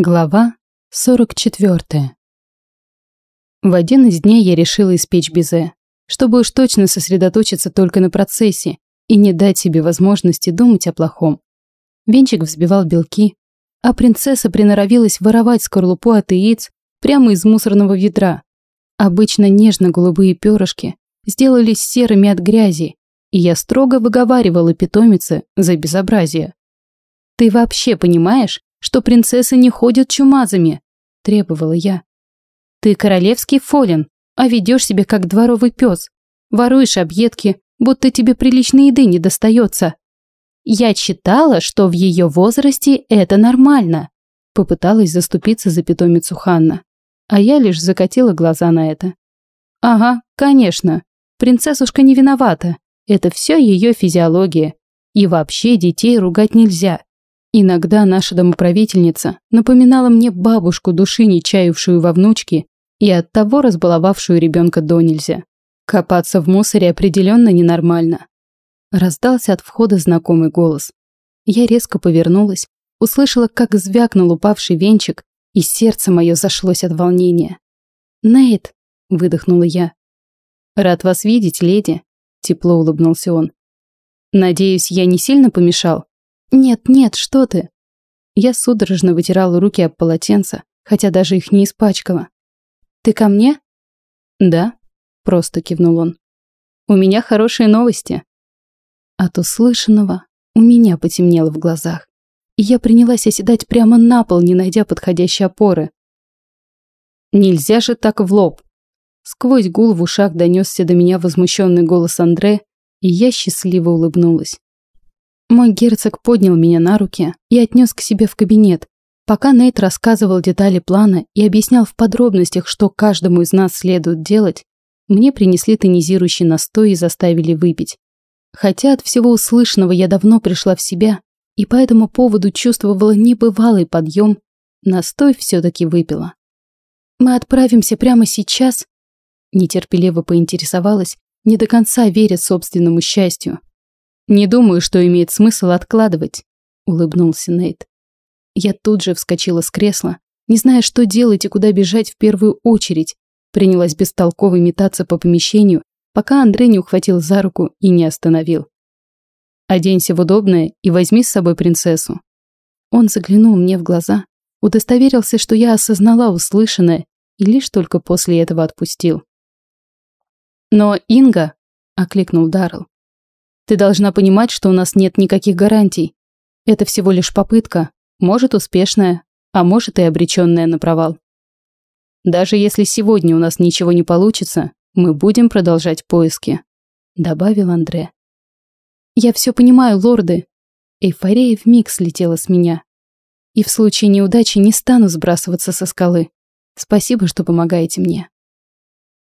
Глава 44. В один из дней я решила испечь безе, чтобы уж точно сосредоточиться только на процессе и не дать себе возможности думать о плохом. Венчик взбивал белки, а принцесса приноровилась воровать скорлупу от яиц прямо из мусорного ведра. Обычно нежно-голубые перышки сделались серыми от грязи, и я строго выговаривала питомице за безобразие. «Ты вообще понимаешь, что принцессы не ходят чумазами», – требовала я. «Ты королевский фолин, а ведешь себя как дворовый пес. Воруешь объедки, будто тебе приличной еды не достается». «Я читала, что в ее возрасте это нормально», – попыталась заступиться за питомицу Ханна. А я лишь закатила глаза на это. «Ага, конечно. Принцессушка не виновата. Это все ее физиология. И вообще детей ругать нельзя. Иногда наша домоправительница напоминала мне бабушку, души не чаявшую во внучке и оттого разбаловавшую ребенка до нельзя. Копаться в мусоре определенно ненормально. Раздался от входа знакомый голос. Я резко повернулась, услышала, как звякнул упавший венчик, и сердце мое зашлось от волнения. «Нейт!» – выдохнула я. «Рад вас видеть, леди», – тепло улыбнулся он. «Надеюсь, я не сильно помешал?» «Нет, нет, что ты!» Я судорожно вытирала руки об полотенце, хотя даже их не испачкала. «Ты ко мне?» «Да», — просто кивнул он. «У меня хорошие новости». От услышанного у меня потемнело в глазах, и я принялась оседать прямо на пол, не найдя подходящей опоры. «Нельзя же так в лоб!» Сквозь гул в ушах донесся до меня возмущенный голос Андре, и я счастливо улыбнулась. Мой герцог поднял меня на руки и отнес к себе в кабинет, пока Нейт рассказывал детали плана и объяснял в подробностях, что каждому из нас следует делать, мне принесли тонизирующий настой и заставили выпить. Хотя от всего услышанного я давно пришла в себя и по этому поводу чувствовала небывалый подъем, настой все-таки выпила. «Мы отправимся прямо сейчас?» Нетерпеливо поинтересовалась, не до конца веря собственному счастью. «Не думаю, что имеет смысл откладывать», — улыбнулся Нейт. Я тут же вскочила с кресла, не зная, что делать и куда бежать в первую очередь. Принялась бестолково метаться по помещению, пока Андрей не ухватил за руку и не остановил. «Оденься в удобное и возьми с собой принцессу». Он заглянул мне в глаза, удостоверился, что я осознала услышанное, и лишь только после этого отпустил. «Но Инга», — окликнул Даррелл, ты должна понимать, что у нас нет никаких гарантий. Это всего лишь попытка, может успешная, а может и обреченная на провал. Даже если сегодня у нас ничего не получится, мы будем продолжать поиски», — добавил Андре. «Я все понимаю, лорды». Эйфория вмиг слетела с меня. И в случае неудачи не стану сбрасываться со скалы. Спасибо, что помогаете мне.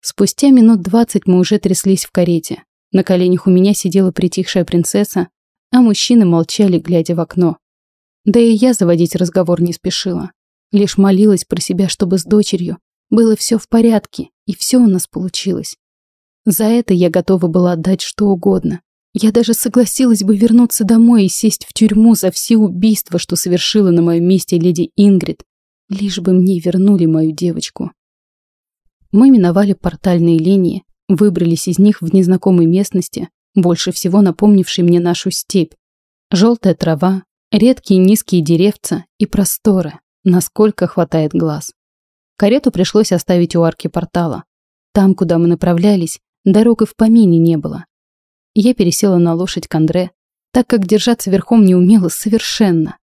Спустя минут двадцать мы уже тряслись в карете. На коленях у меня сидела притихшая принцесса, а мужчины молчали, глядя в окно. Да и я заводить разговор не спешила. Лишь молилась про себя, чтобы с дочерью было все в порядке, и все у нас получилось. За это я готова была отдать что угодно. Я даже согласилась бы вернуться домой и сесть в тюрьму за все убийства, что совершила на моем месте леди Ингрид, лишь бы мне вернули мою девочку. Мы миновали портальные линии, Выбрались из них в незнакомой местности, больше всего напомнившей мне нашу степь. Желтая трава, редкие низкие деревца и просторы, насколько хватает глаз. Карету пришлось оставить у арки портала. Там, куда мы направлялись, дорог и в помине не было. Я пересела на лошадь к Андре, так как держаться верхом не умела совершенно.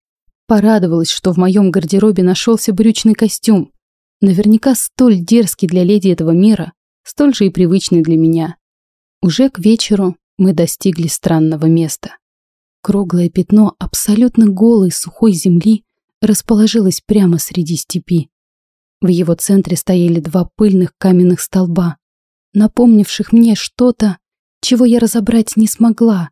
Порадовалась, что в моем гардеробе нашелся брючный костюм, наверняка столь дерзкий для леди этого мира, столь же и привычный для меня. Уже к вечеру мы достигли странного места. Круглое пятно абсолютно голой сухой земли расположилось прямо среди степи. В его центре стояли два пыльных каменных столба, напомнивших мне что-то, чего я разобрать не смогла.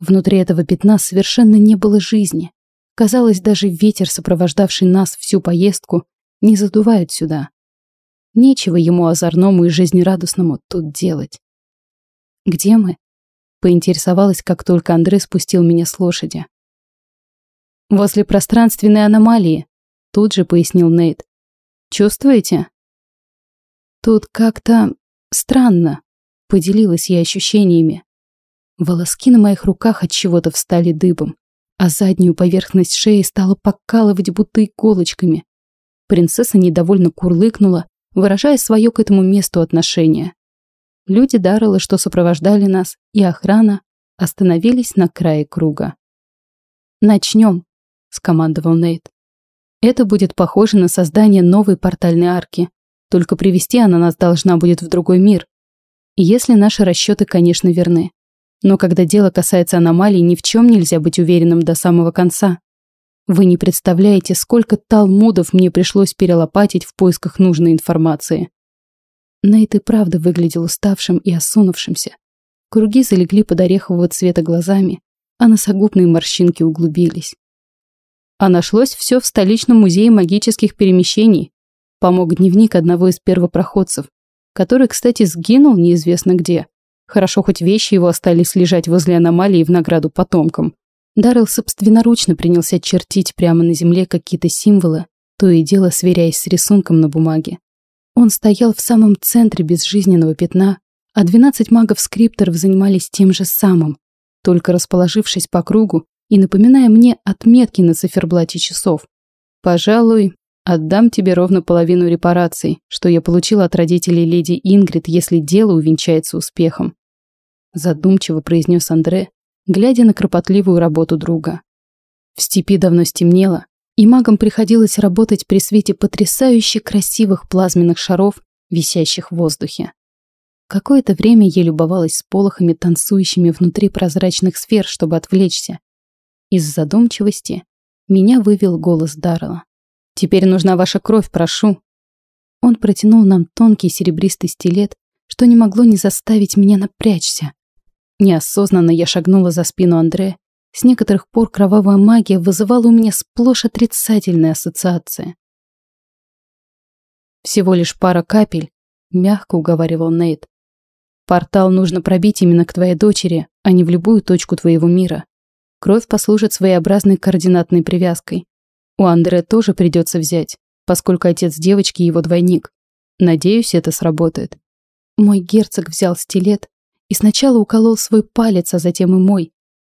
Внутри этого пятна совершенно не было жизни. Казалось, даже ветер, сопровождавший нас всю поездку, не задувает сюда. Нечего ему озорному и жизнерадостному тут делать. «Где мы?» — поинтересовалась, как только Андрей спустил меня с лошади. «Возле пространственной аномалии», Тут же пояснил Нейт. Чувствуете? Тут как-то странно, поделилась я ощущениями. Волоски на моих руках от чего-то встали дыбом, а заднюю поверхность шеи стала покалывать будто иголочками. Принцесса недовольно курлыкнула, выражая свое к этому месту отношение. Люди Даррелла, что сопровождали нас, и охрана остановились на крае круга. «Начнем», — скомандовал Нейт. «Это будет похоже на создание новой портальной арки, только привести она нас должна будет в другой мир. Если наши расчеты, конечно, верны. Но когда дело касается аномалий, ни в чем нельзя быть уверенным до самого конца. Вы не представляете, сколько талмудов мне пришлось перелопатить в поисках нужной информации. Нейт и правда выглядел уставшим и осунувшимся. Круги залегли под орехового цвета глазами, а носогубные морщинки углубились. А нашлось все в столичном музее магических перемещений. Помог дневник одного из первопроходцев, который, кстати, сгинул неизвестно где. Хорошо, хоть вещи его остались лежать возле аномалии в награду потомкам. Даррелл собственноручно принялся чертить прямо на земле какие-то символы, то и дело сверяясь с рисунком на бумаге. Он стоял в самом центре безжизненного пятна, а 12 магов-скрипторов занимались тем же самым, только расположившись по кругу и напоминая мне отметки на циферблате часов. Пожалуй, отдам тебе ровно половину репараций, что я получил от родителей леди Ингрид, если дело увенчается успехом задумчиво произнес Андре, глядя на кропотливую работу друга. В степи давно стемнело, и магам приходилось работать при свете потрясающе красивых плазменных шаров, висящих в воздухе. Какое-то время я любовалась сполохами, танцующими внутри прозрачных сфер, чтобы отвлечься. Из задумчивости меня вывел голос Даррела. «Теперь нужна ваша кровь, прошу». Он протянул нам тонкий серебристый стилет, что не могло не заставить меня напрячься. Неосознанно я шагнула за спину Андре. С некоторых пор кровавая магия вызывала у меня сплошь отрицательные ассоциации. «Всего лишь пара капель», — мягко уговаривал Нейт. «Портал нужно пробить именно к твоей дочери, а не в любую точку твоего мира. Кровь послужит своеобразной координатной привязкой. У Андре тоже придется взять, поскольку отец девочки его двойник. Надеюсь, это сработает». Мой герцог взял стилет, и сначала уколол свой палец, а затем и мой.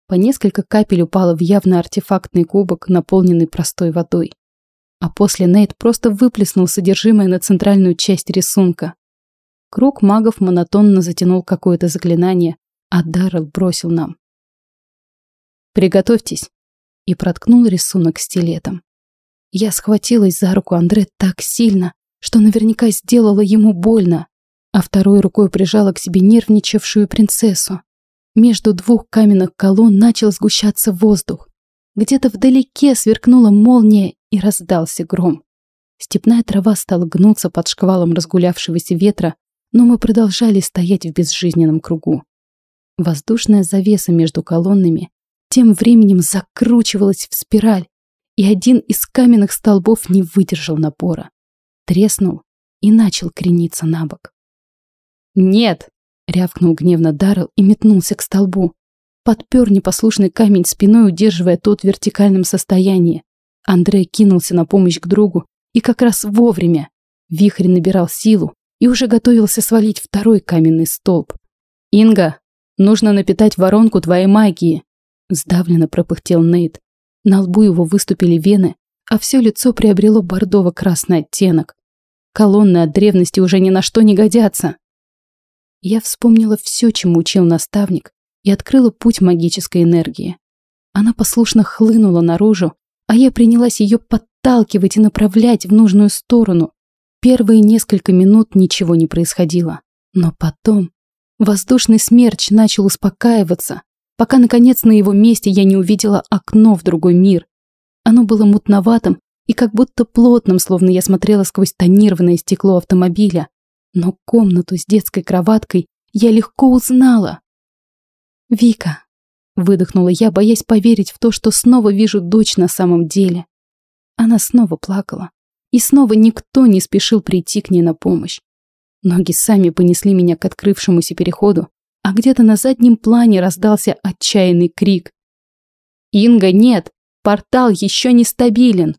По несколько капель упало в явно артефактный кубок, наполненный простой водой. А после Нейт просто выплеснул содержимое на центральную часть рисунка. Круг магов монотонно затянул какое-то заклинание, а Даррелл бросил нам. «Приготовьтесь!» и проткнул рисунок стилетом. Я схватилась за руку Андре так сильно, что наверняка сделала ему больно а второй рукой прижала к себе нервничавшую принцессу. Между двух каменных колонн начал сгущаться воздух. Где-то вдалеке сверкнула молния и раздался гром. Степная трава стала гнуться под шквалом разгулявшегося ветра, но мы продолжали стоять в безжизненном кругу. Воздушная завеса между колоннами тем временем закручивалась в спираль, и один из каменных столбов не выдержал напора. Треснул и начал крениться на бок. «Нет!» — рявкнул гневно Даррелл и метнулся к столбу. Подпер непослушный камень спиной, удерживая тот в вертикальном состоянии. Андрей кинулся на помощь к другу, и как раз вовремя. Вихрь набирал силу и уже готовился свалить второй каменный столб. «Инга, нужно напитать воронку твоей магии!» Сдавленно пропыхтел Нейт. На лбу его выступили вены, а все лицо приобрело бордово-красный оттенок. Колонны от древности уже ни на что не годятся. Я вспомнила все, чему учил наставник, и открыла путь магической энергии. Она послушно хлынула наружу, а я принялась ее подталкивать и направлять в нужную сторону. Первые несколько минут ничего не происходило. Но потом воздушный смерч начал успокаиваться, пока, наконец, на его месте я не увидела окно в другой мир. Оно было мутноватым и как будто плотным, словно я смотрела сквозь тонированное стекло автомобиля. Но комнату с детской кроваткой я легко узнала. «Вика», — выдохнула я, боясь поверить в то, что снова вижу дочь на самом деле. Она снова плакала, и снова никто не спешил прийти к ней на помощь. Ноги сами понесли меня к открывшемуся переходу, а где-то на заднем плане раздался отчаянный крик. «Инга, нет! Портал еще не стабилен!»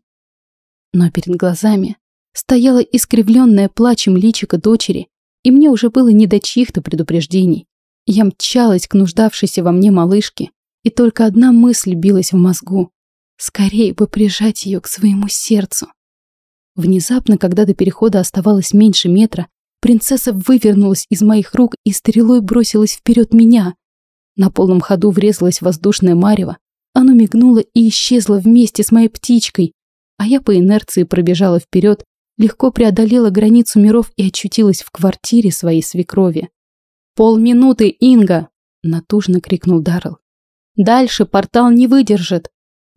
Но перед глазами стояла искривленная плачем личико дочери, и мне уже было не до чьих-то предупреждений. Я мчалась к нуждавшейся во мне малышке, и только одна мысль билась в мозгу. Скорее бы прижать ее к своему сердцу. Внезапно, когда до перехода оставалось меньше метра, принцесса вывернулась из моих рук и стрелой бросилась вперед меня. На полном ходу врезалась воздушное марево, оно мигнуло и исчезло вместе с моей птичкой, а я по инерции пробежала вперед, легко преодолела границу миров и очутилась в квартире своей свекрови. «Полминуты, Инга!» – натужно крикнул Даррелл. «Дальше портал не выдержит!»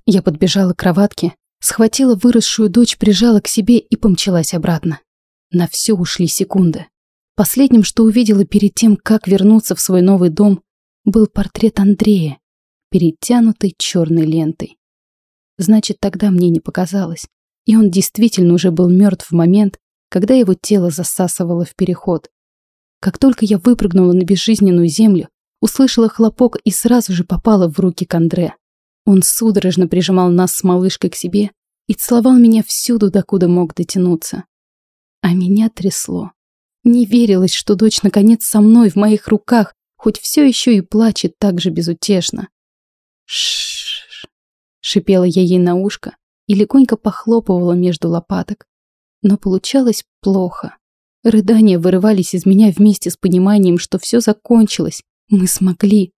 Я подбежала к кроватке, схватила выросшую дочь, прижала к себе и помчалась обратно. На все ушли секунды. Последним, что увидела перед тем, как вернуться в свой новый дом, был портрет Андрея, перетянутый черной лентой. Значит, тогда мне не показалось, и он действительно уже был мертв в момент, когда его тело засасывало в переход. Как только я выпрыгнула на безжизненную землю, услышала хлопок и сразу же попала в руки к Андре. Он судорожно прижимал нас с малышкой к себе и целовал меня всюду, докуда мог дотянуться. А меня трясло. Не верилось, что дочь наконец со мной в моих руках, хоть все еще и плачет так же безутешно. Шш, шипела я ей на ушко и легонько похлопывала между лопаток. Но получалось плохо. Рыдания вырывались из меня вместе с пониманием, что все закончилось. Мы смогли.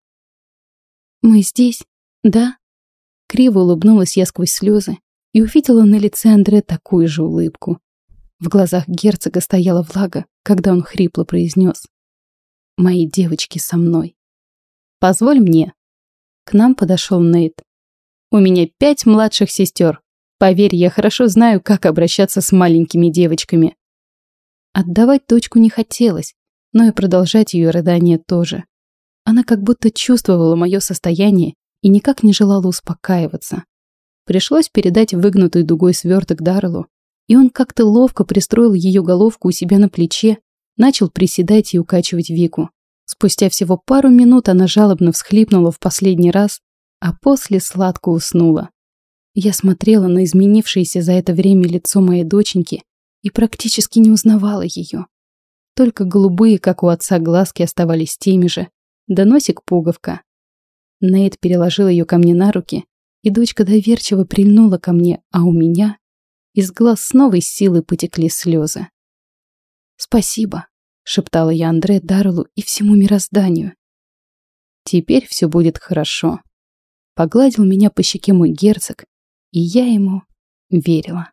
Мы здесь, да? Криво улыбнулась я сквозь слезы и увидела на лице Андре такую же улыбку. В глазах герцога стояла влага, когда он хрипло произнес. «Мои девочки со мной. Позволь мне, к нам подошел Нейт. «У меня пять младших сестер. Поверь, я хорошо знаю, как обращаться с маленькими девочками». Отдавать дочку не хотелось, но и продолжать ее рыдание тоже. Она как будто чувствовала мое состояние и никак не желала успокаиваться. Пришлось передать выгнутый дугой сверток Дарлу, и он как-то ловко пристроил ее головку у себя на плече, начал приседать и укачивать Вику. Спустя всего пару минут она жалобно всхлипнула в последний раз, а после сладко уснула. Я смотрела на изменившееся за это время лицо моей доченьки и практически не узнавала ее. Только голубые, как у отца, глазки оставались теми же, да носик пуговка. Нейт переложил ее ко мне на руки, и дочка доверчиво прильнула ко мне, а у меня из глаз с новой силой потекли слезы. «Спасибо», шептала я Андре, Дарлу и всему мирозданию. Теперь все будет хорошо. Погладил меня по щеке мой герцог, и я ему верила.